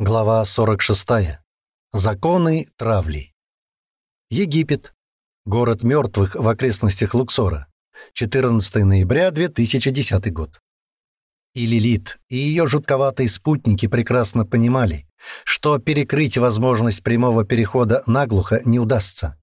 Глава 46. Законы травли. Египет. Город мертвых в окрестностях Луксора. 14 ноября 2010 год. И Лилит, и ее жутковатые спутники прекрасно понимали, что перекрыть возможность прямого перехода наглухо не удастся.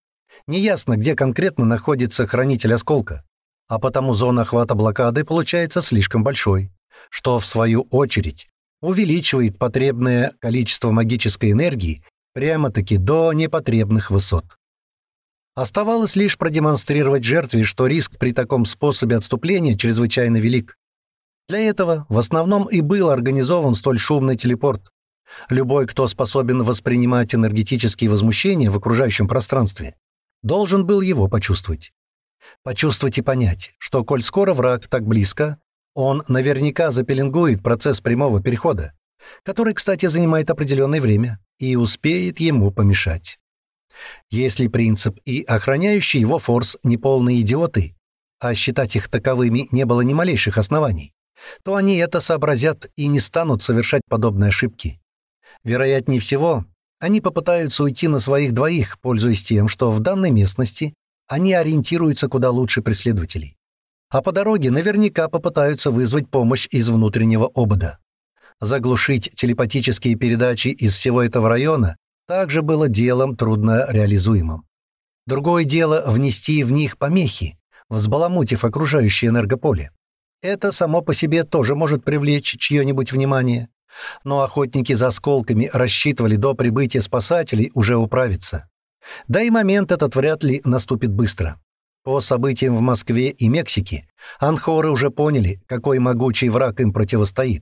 Неясно, где конкретно находится хранитель осколка, а потому зона охвата блокады получается слишком большой, что, в свою очередь, увеличивает потребное количество магической энергии прямо-таки до непотребных высот. Оставалось лишь продемонстрировать жертве, что риск при таком способе отступления чрезвычайно велик. Для этого в основном и был организован столь шумный телепорт. Любой, кто способен воспринимать энергетические возмущения в окружающем пространстве, должен был его почувствовать. Почувствовать и понять, что, коль скоро враг так близко, он наверняка запеленгует процесс прямого перехода, который, кстати, занимает определенное время, и успеет ему помешать. Если принцип и охраняющий его форс неполные идиоты, а считать их таковыми не было ни малейших оснований, то они это сообразят и не станут совершать подобные ошибки. Вероятнее всего, они попытаются уйти на своих двоих, пользуясь тем, что в данной местности они ориентируются куда лучше преследователей а по дороге наверняка попытаются вызвать помощь из внутреннего обода. Заглушить телепатические передачи из всего этого района также было делом трудно реализуемым. Другое дело — внести в них помехи, взбаламутив окружающее энергополе. Это само по себе тоже может привлечь чье-нибудь внимание. Но охотники за осколками рассчитывали до прибытия спасателей уже управиться. Да и момент этот вряд ли наступит быстро. По событиям в Москве и Мексике анхоры уже поняли, какой могучий враг им противостоит,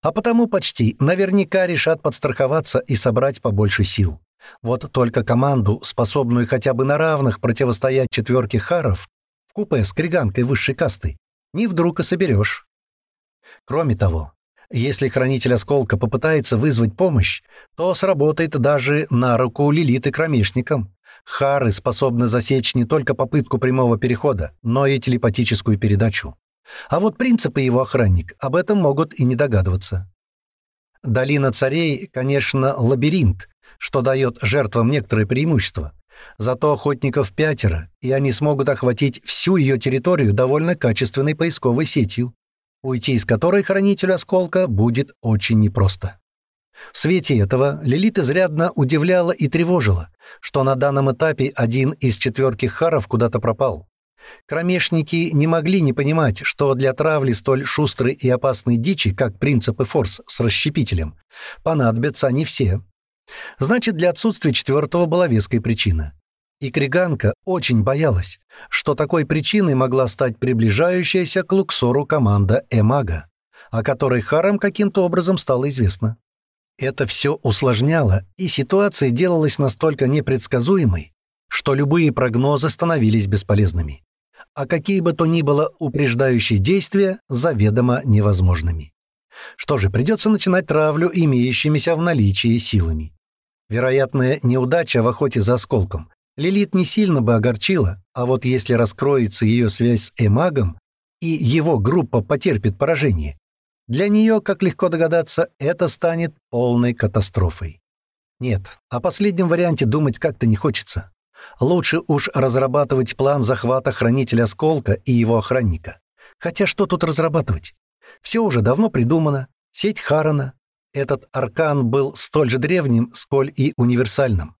а потому почти наверняка решат подстраховаться и собрать побольше сил. Вот только команду, способную хотя бы на равных противостоять четверке харов, в купе с криганкой высшей касты, не вдруг и соберешь. Кроме того, если хранитель осколка попытается вызвать помощь, то сработает даже на руку Лилит и кромешникам, Хары способны засечь не только попытку прямого перехода, но и телепатическую передачу. А вот принципы его охранник об этом могут и не догадываться. Долина царей, конечно, лабиринт, что дает жертвам некоторые преимущества. Зато охотников пятеро, и они смогут охватить всю ее территорию довольно качественной поисковой сетью, уйти из которой хранителю осколка будет очень непросто. В свете этого Лилит изрядно удивляла и тревожила, что на данном этапе один из четверки харов куда-то пропал. Кромешники не могли не понимать, что для травли столь шустрой и опасной дичи, как принцип и форс с расщепителем, понадобятся они все. Значит, для отсутствия четвертого была веская причина. И Криганка очень боялась, что такой причиной могла стать приближающаяся к Луксору команда Эмага, о которой Харам каким-то образом стало известно. Это все усложняло, и ситуация делалась настолько непредсказуемой, что любые прогнозы становились бесполезными, а какие бы то ни было упреждающие действия заведомо невозможными. Что же, придется начинать травлю имеющимися в наличии силами. Вероятная неудача в охоте за осколком Лилит не сильно бы огорчила, а вот если раскроется ее связь с Эмагом, и его группа потерпит поражение, для нее, как легко догадаться, это станет полной катастрофой. Нет, о последнем варианте думать как-то не хочется. Лучше уж разрабатывать план захвата хранителя осколка и его охранника. Хотя что тут разрабатывать? Все уже давно придумано. Сеть Харана. Этот аркан был столь же древним, сколь и универсальным.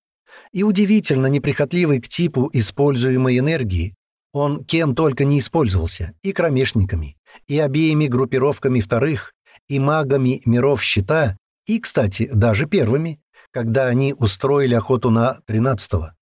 И удивительно неприхотливый к типу используемой энергии, он кем только не использовался, и кромешниками, и обеими группировками вторых, и магами миров щита, и, кстати, даже первыми, когда они устроили охоту на тринадцатого.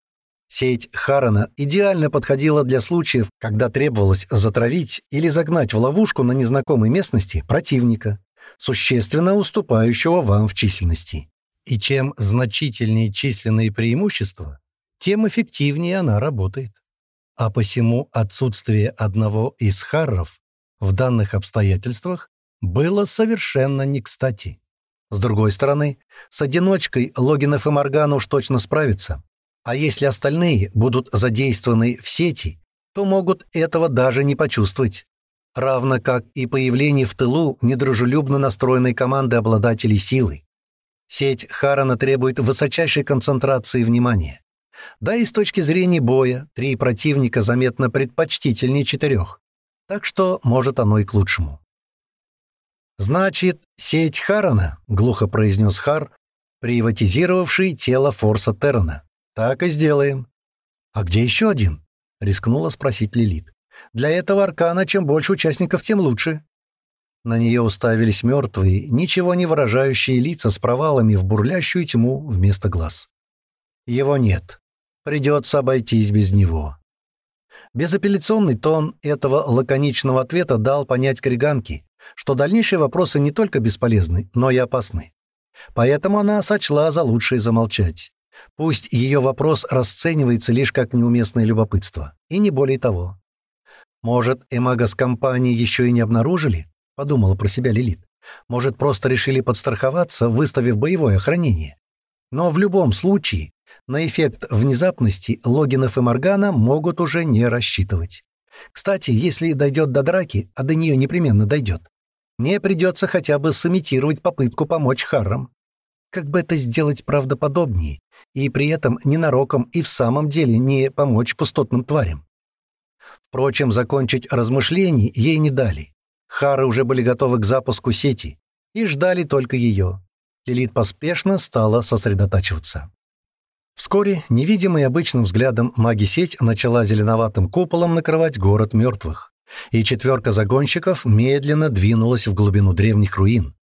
Сеть Харана идеально подходила для случаев, когда требовалось затравить или загнать в ловушку на незнакомой местности противника, существенно уступающего вам в численности. И чем значительнее численные преимущества, тем эффективнее она работает. А посему отсутствие одного из харров в данных обстоятельствах было совершенно не кстати. С другой стороны, с одиночкой Логинов и Морган уж точно справятся. А если остальные будут задействованы в сети, то могут этого даже не почувствовать. Равно как и появление в тылу недружелюбно настроенной команды обладателей силы. Сеть Харана требует высочайшей концентрации внимания. Да и с точки зрения боя, три противника заметно предпочтительнее четырех. Так что, может, оно и к лучшему. «Значит, сеть Харана», — глухо произнес Хар, приватизировавший тело Форса Террена. «Так и сделаем». «А где еще один?» — рискнула спросить Лилит. «Для этого аркана чем больше участников, тем лучше». На нее уставились мертвые, ничего не выражающие лица с провалами в бурлящую тьму вместо глаз. «Его нет. Придется обойтись без него». Безапелляционный тон этого лаконичного ответа дал понять Криганке, что дальнейшие вопросы не только бесполезны, но и опасны. Поэтому она сочла за лучшее замолчать. Пусть ее вопрос расценивается лишь как неуместное любопытство, и не более того. «Может, Эмагас компании еще и не обнаружили?» — подумала про себя Лилит. «Может, просто решили подстраховаться, выставив боевое охранение? Но в любом случае на эффект внезапности Логинов и Моргана могут уже не рассчитывать. Кстати, если дойдет до драки, а до нее непременно дойдет, мне придется хотя бы сымитировать попытку помочь Харрам. Как бы это сделать правдоподобнее, и при этом ненароком и в самом деле не помочь пустотным тварям? Впрочем, закончить размышления ей не дали. Хары уже были готовы к запуску сети и ждали только ее. Лилит поспешно стала сосредотачиваться. Вскоре, невидимый обычным взглядом, маги-сеть начала зеленоватым куполом накрывать город мертвых и четверка загонщиков медленно двинулась в глубину древних руин.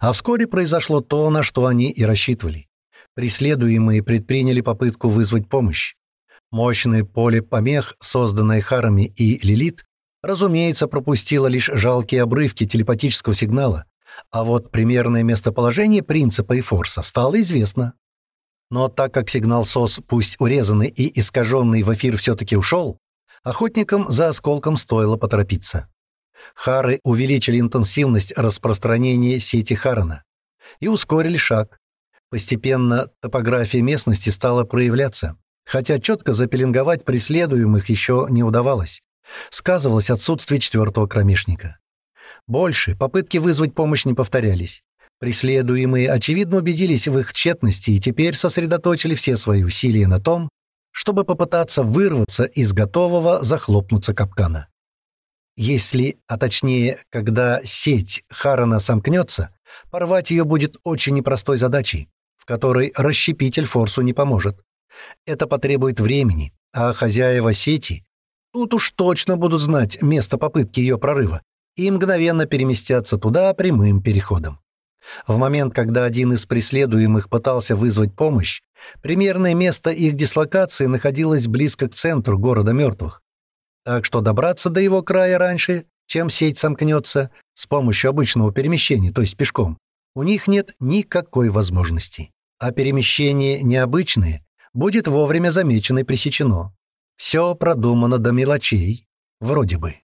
А вскоре произошло то, на что они и рассчитывали. Преследуемые предприняли попытку вызвать помощь. Мощное поле помех, созданное Харами и Лилит, разумеется, пропустило лишь жалкие обрывки телепатического сигнала, а вот примерное местоположение принципа и форса стало известно. Но так как сигнал СОС, пусть урезанный и искаженный в эфир все-таки ушел, Охотникам за осколком стоило поторопиться. Хары увеличили интенсивность распространения сети Харана и ускорили шаг. Постепенно топография местности стала проявляться, хотя четко запеленговать преследуемых еще не удавалось. Сказывалось отсутствие четвертого кромешника. Больше попытки вызвать помощь не повторялись. Преследуемые, очевидно, убедились в их тщетности и теперь сосредоточили все свои усилия на том, чтобы попытаться вырваться из готового захлопнуться капкана. Если, а точнее, когда сеть Харана сомкнется, порвать ее будет очень непростой задачей, в которой расщепитель форсу не поможет. Это потребует времени, а хозяева сети тут уж точно будут знать место попытки ее прорыва и мгновенно переместятся туда прямым переходом. В момент, когда один из преследуемых пытался вызвать помощь, примерное место их дислокации находилось близко к центру города мертвых. Так что добраться до его края раньше, чем сеть сомкнется, с помощью обычного перемещения, то есть пешком, у них нет никакой возможности. А перемещение необычное будет вовремя замечено и пресечено. Все продумано до мелочей, вроде бы.